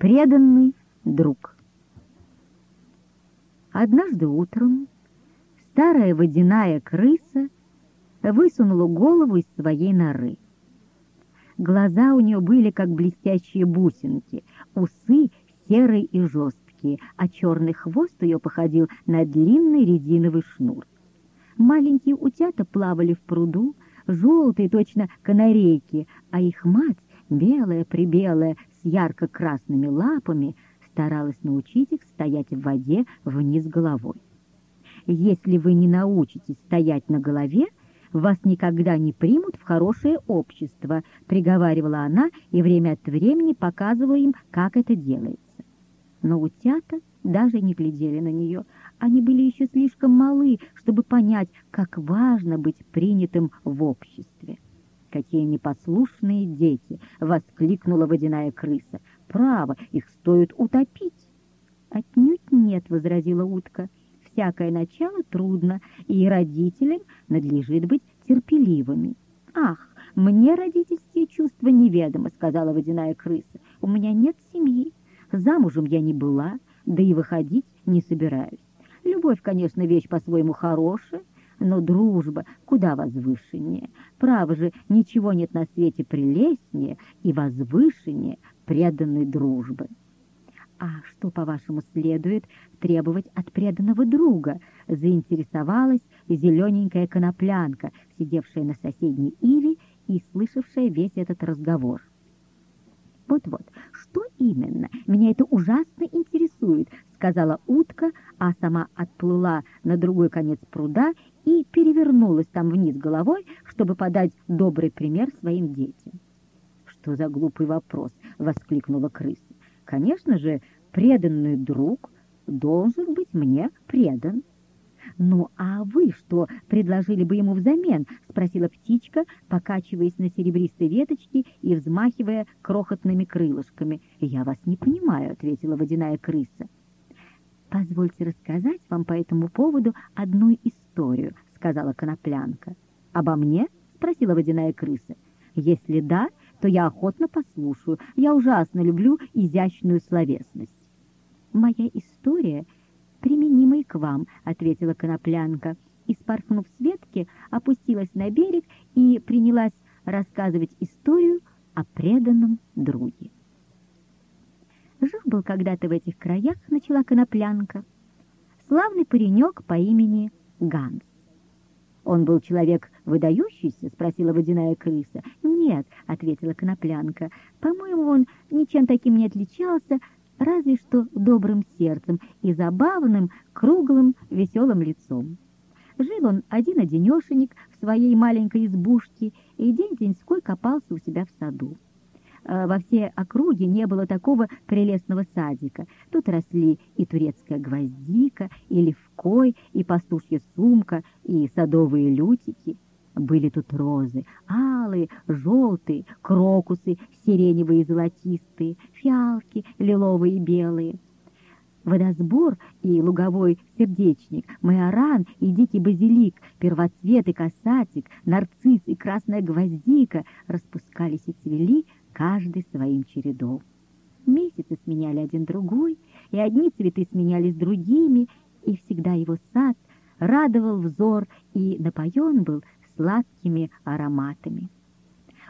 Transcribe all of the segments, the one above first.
Преданный друг. Однажды утром старая водяная крыса высунула голову из своей норы. Глаза у нее были как блестящие бусинки, усы серые и жесткие, а черный хвост ее походил на длинный резиновый шнур. Маленькие утята плавали в пруду, желтые точно канарейки, а их мать, белая-прибелая, с ярко-красными лапами, старалась научить их стоять в воде вниз головой. Если вы не научитесь стоять на голове, вас никогда не примут в хорошее общество», — приговаривала она и время от времени показывала им, как это делается. Но утята даже не глядели на нее. Они были еще слишком малы, чтобы понять, как важно быть принятым в обществе. «Какие непослушные дети!» — воскликнула водяная крыса. «Право, их стоит утопить!» «Отнюдь нет!» — возразила утка всякое начало трудно, и родителям надлежит быть терпеливыми. «Ах, мне родительские чувства неведомы», — сказала водяная крыса. «У меня нет семьи, замужем я не была, да и выходить не собираюсь. Любовь, конечно, вещь по-своему хорошая, но дружба куда возвышеннее. Право же, ничего нет на свете прелестнее и возвышеннее преданной дружбы». «А что, по-вашему, следует требовать от преданного друга?» — заинтересовалась зелененькая коноплянка, сидевшая на соседней иве и слышавшая весь этот разговор. «Вот-вот, что именно? Меня это ужасно интересует», — сказала утка, а сама отплыла на другой конец пруда и перевернулась там вниз головой, чтобы подать добрый пример своим детям. «Что за глупый вопрос?» — воскликнула крыса. Конечно же, преданный друг должен быть мне предан. «Ну, а вы что предложили бы ему взамен?» — спросила птичка, покачиваясь на серебристой веточке и взмахивая крохотными крылышками. «Я вас не понимаю», — ответила водяная крыса. «Позвольте рассказать вам по этому поводу одну историю», — сказала коноплянка. «Обо мне?» — спросила водяная крыса. «Если да, то я охотно послушаю. Я ужасно люблю изящную словесность. «Моя история применима и к вам», — ответила Коноплянка, и, спорхнув с ветки, опустилась на берег и принялась рассказывать историю о преданном друге. Жил был когда-то в этих краях, начала Коноплянка, славный паренек по имени Ганс. «Он был человек выдающийся?» — спросила водяная крыса. «Нет», — ответила коноплянка. «По-моему, он ничем таким не отличался, разве что добрым сердцем и забавным, круглым, веселым лицом. Жил он один-одинешенек в своей маленькой избушке и день-деньской копался у себя в саду. Э, во все округе не было такого прелестного садика. Тут росли и турецкая гвоздика, и левкой, и пастушья сумка, и садовые лютики. Были тут розы, алые, желтые, крокусы, сиреневые и золотистые, фиалки, лиловые и белые. Водосбор и луговой сердечник, майоран и дикий базилик, первоцвет и касатик, нарцисс и красная гвоздика распускались и цвели, каждый своим чередом. Месяцы сменяли один другой, и одни цветы сменялись другими, и всегда его сад радовал взор и напоен был сладкими ароматами.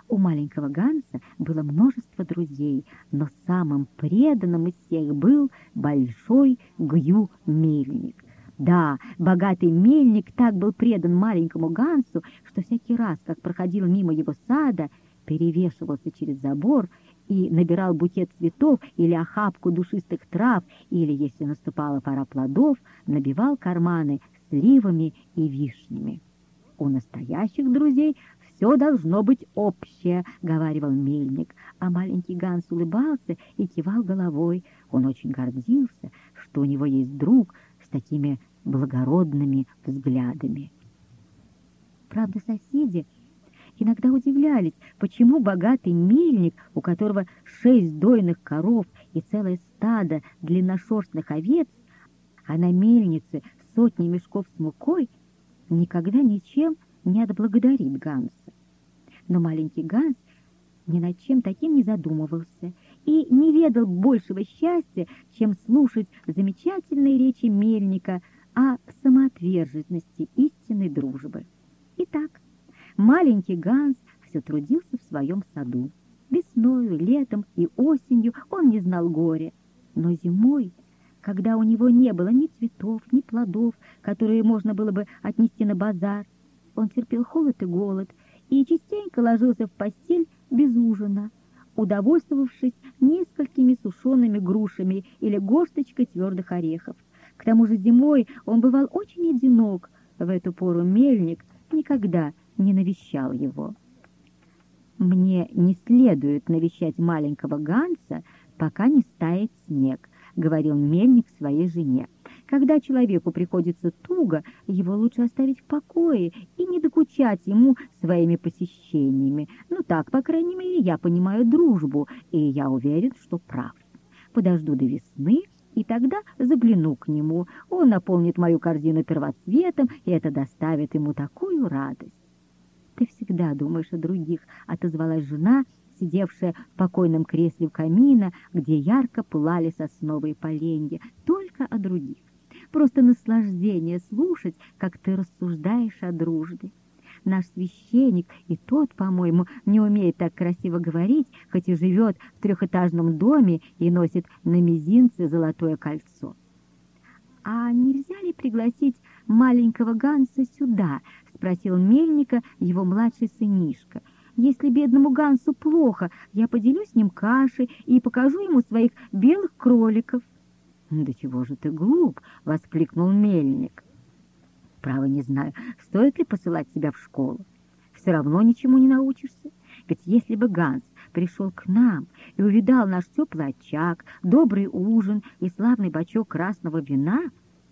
У маленького Ганса было множество друзей, но самым преданным из всех был большой Гью-мельник. Да, богатый мельник так был предан маленькому Гансу, что всякий раз, как проходил мимо его сада, перевешивался через забор и набирал букет цветов или охапку душистых трав, или, если наступала пора плодов, набивал карманы сливами и вишнями. У настоящих друзей все должно быть общее, — говаривал мельник, а маленький Ганс улыбался и кивал головой. Он очень гордился, что у него есть друг с такими благородными взглядами. Правда, соседи иногда удивлялись, почему богатый мельник, у которого шесть дойных коров и целое стадо длинношерстных овец, а на мельнице сотни мешков с мукой, никогда ничем не отблагодарит Ганса. Но маленький Ганс ни над чем таким не задумывался и не ведал большего счастья, чем слушать замечательные речи Мельника о самоотверженности истинной дружбы. Итак, маленький Ганс все трудился в своем саду. Весною, летом и осенью он не знал горя, но зимой когда у него не было ни цветов, ни плодов, которые можно было бы отнести на базар. Он терпел холод и голод и частенько ложился в постель без ужина, удовольствовавшись несколькими сушеными грушами или горсточкой твердых орехов. К тому же зимой он бывал очень одинок. В эту пору мельник никогда не навещал его. «Мне не следует навещать маленького Ганса, пока не стает снег», — говорил мельник своей жене. Когда человеку приходится туго, его лучше оставить в покое и не докучать ему своими посещениями. Ну так, по крайней мере, я понимаю дружбу, и я уверен, что прав. Подожду до весны, и тогда загляну к нему. Он наполнит мою корзину первоцветом, и это доставит ему такую радость. «Ты всегда думаешь о других», — отозвалась жена, сидевшая в покойном кресле у камина, где ярко пылали сосновые поленья, только о других. Просто наслаждение слушать, как ты рассуждаешь о дружбе. Наш священник, и тот, по-моему, не умеет так красиво говорить, хоть и живет в трехэтажном доме и носит на мизинце золотое кольцо. «А нельзя ли пригласить маленького Ганса сюда?» — спросил Мельника его младший сынишка. Если бедному Гансу плохо, я поделюсь с ним кашей и покажу ему своих белых кроликов. — Да чего же ты глуп? — воскликнул мельник. — Право не знаю, стоит ли посылать тебя в школу. Все равно ничему не научишься. Ведь если бы Ганс пришел к нам и увидал наш теплый очаг, добрый ужин и славный бачок красного вина,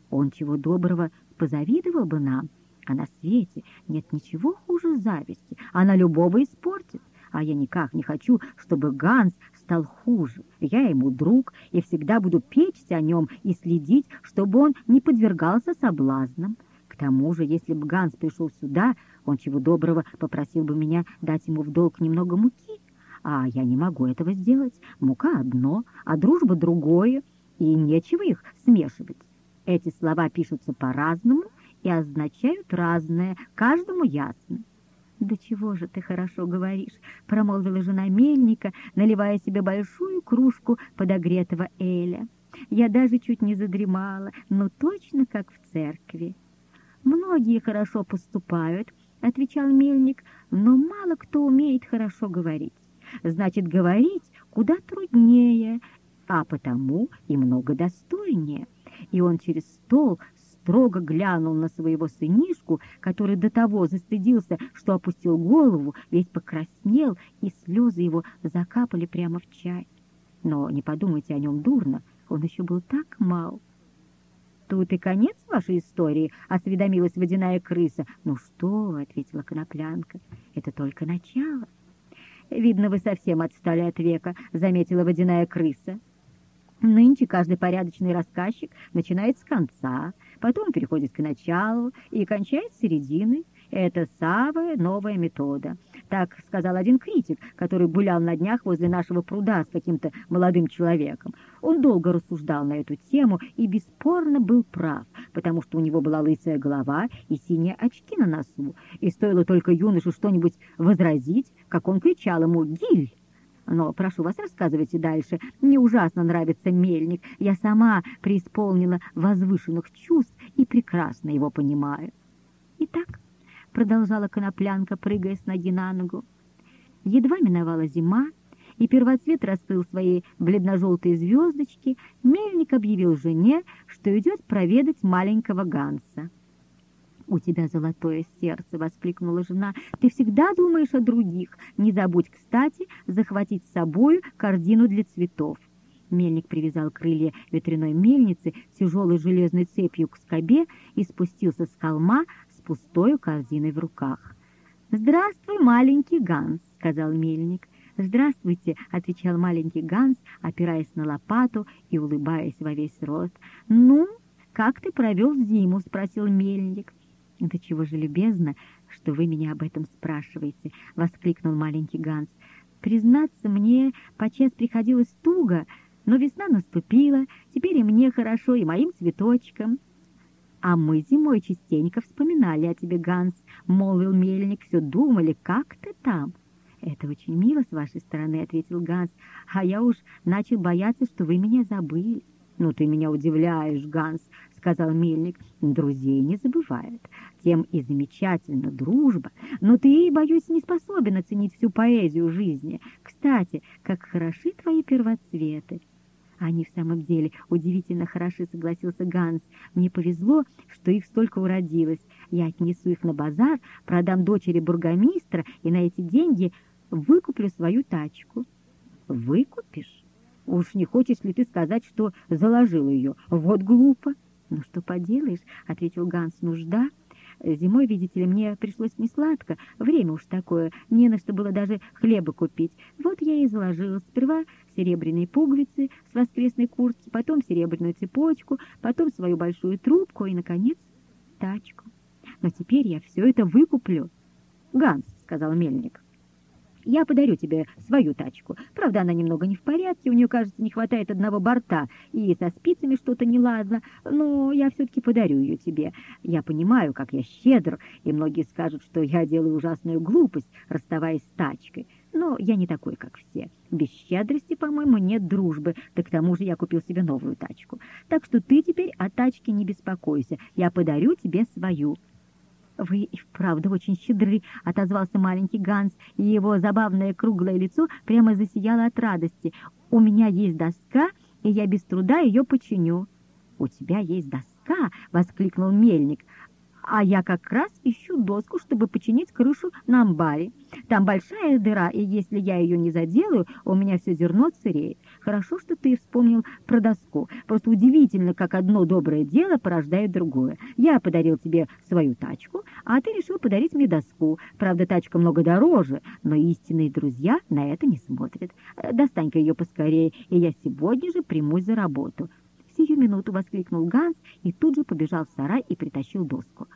он чего доброго позавидовал бы нам а на свете нет ничего хуже зависти. Она любого испортит. А я никак не хочу, чтобы Ганс стал хуже. Я ему друг и всегда буду печься о нем и следить, чтобы он не подвергался соблазнам. К тому же, если бы Ганс пришел сюда, он чего доброго попросил бы меня дать ему в долг немного муки. А я не могу этого сделать. Мука одно, а дружба другое, и нечего их смешивать. Эти слова пишутся по-разному, и означают разное, каждому ясно. «Да чего же ты хорошо говоришь», — промолвила жена мельника, наливая себе большую кружку подогретого эля. «Я даже чуть не задремала, но точно как в церкви». «Многие хорошо поступают», — отвечал мельник, «но мало кто умеет хорошо говорить. Значит, говорить куда труднее, а потому и много достойнее». И он через стол строго глянул на своего сынишку, который до того застыдился, что опустил голову, весь покраснел, и слезы его закапали прямо в чай. Но не подумайте о нем дурно, он еще был так мал. «Тут и конец вашей истории», — осведомилась водяная крыса. «Ну что?» — ответила коноплянка. «Это только начало». «Видно, вы совсем отстали от века», — заметила водяная крыса. Нынче каждый порядочный рассказчик начинает с конца, потом переходит к началу и кончает серединой. Это самая новая метода. Так сказал один критик, который гулял на днях возле нашего пруда с каким-то молодым человеком. Он долго рассуждал на эту тему и бесспорно был прав, потому что у него была лысая голова и синие очки на носу. И стоило только юноше что-нибудь возразить, как он кричал ему «Гиль!» Но, прошу вас, рассказывайте дальше. Мне ужасно нравится мельник. Я сама преисполнена возвышенных чувств и прекрасно его понимаю. Итак, продолжала коноплянка, прыгая с ноги на ногу, едва миновала зима, и первоцвет раскрыл свои бледно-желтые звездочки, мельник объявил жене, что идет проведать маленького Ганса. «У тебя золотое сердце!» — воскликнула жена. «Ты всегда думаешь о других. Не забудь, кстати, захватить с собою корзину для цветов». Мельник привязал крылья ветряной мельницы тяжелой железной цепью к скобе и спустился с холма с пустой корзиной в руках. «Здравствуй, маленький Ганс!» — сказал мельник. «Здравствуйте!» — отвечал маленький Ганс, опираясь на лопату и улыбаясь во весь рост. «Ну, как ты провел зиму?» — спросил мельник. «Да чего же любезно, что вы меня об этом спрашиваете!» — воскликнул маленький Ганс. «Признаться, мне подчас приходилось туго, — Но весна наступила, теперь и мне хорошо, и моим цветочкам. «А мы зимой частенько вспоминали о тебе, Ганс», — молвил мельник, — «все думали, как ты там». «Это очень мило с вашей стороны», — ответил Ганс, — «а я уж начал бояться, что вы меня забыли». «Ну, ты меня удивляешь, Ганс», — сказал мельник. «Друзей не забывает. Тем и замечательна дружба. Но ты, боюсь, не способен оценить всю поэзию жизни. Кстати, как хороши твои первоцветы». «Они в самом деле удивительно хороши», — согласился Ганс. «Мне повезло, что их столько уродилось. Я отнесу их на базар, продам дочери бургомистра и на эти деньги выкуплю свою тачку». «Выкупишь? Уж не хочешь ли ты сказать, что заложил ее? Вот глупо!» «Ну что поделаешь?» — ответил Ганс. «Нужда?» Зимой, видите ли, мне пришлось несладко, время уж такое, не на что было даже хлеба купить. Вот я и заложила сперва серебряные пуговицы с воскресной куртки, потом серебряную цепочку, потом свою большую трубку и, наконец, тачку. Но теперь я все это выкуплю. — Ганс, — сказал мельник, — я подарю тебе свою тачку. Правда, она немного не в порядке, у нее, кажется, не хватает одного борта, и со спицами что-то неладно, но я все-таки подарю ее тебе. Я понимаю, как я щедр, и многие скажут, что я делаю ужасную глупость, расставаясь с тачкой. Но я не такой, как все. Без щедрости, по-моему, нет дружбы, да к тому же я купил себе новую тачку. Так что ты теперь о тачке не беспокойся, я подарю тебе свою». «Вы и вправду очень щедры», — отозвался маленький Ганс, и его забавное круглое лицо прямо засияло от радости. «У меня есть доска, и я без труда ее починю». «У тебя есть доска?» — воскликнул мельник а я как раз ищу доску, чтобы починить крышу на амбаре. Там большая дыра, и если я ее не заделаю, у меня все зерно цереет. Хорошо, что ты вспомнил про доску. Просто удивительно, как одно доброе дело порождает другое. Я подарил тебе свою тачку, а ты решил подарить мне доску. Правда, тачка много дороже, но истинные друзья на это не смотрят. Достань-ка ее поскорее, и я сегодня же примусь за работу. В сию минуту воскликнул Ганс и тут же побежал в сарай и притащил доску.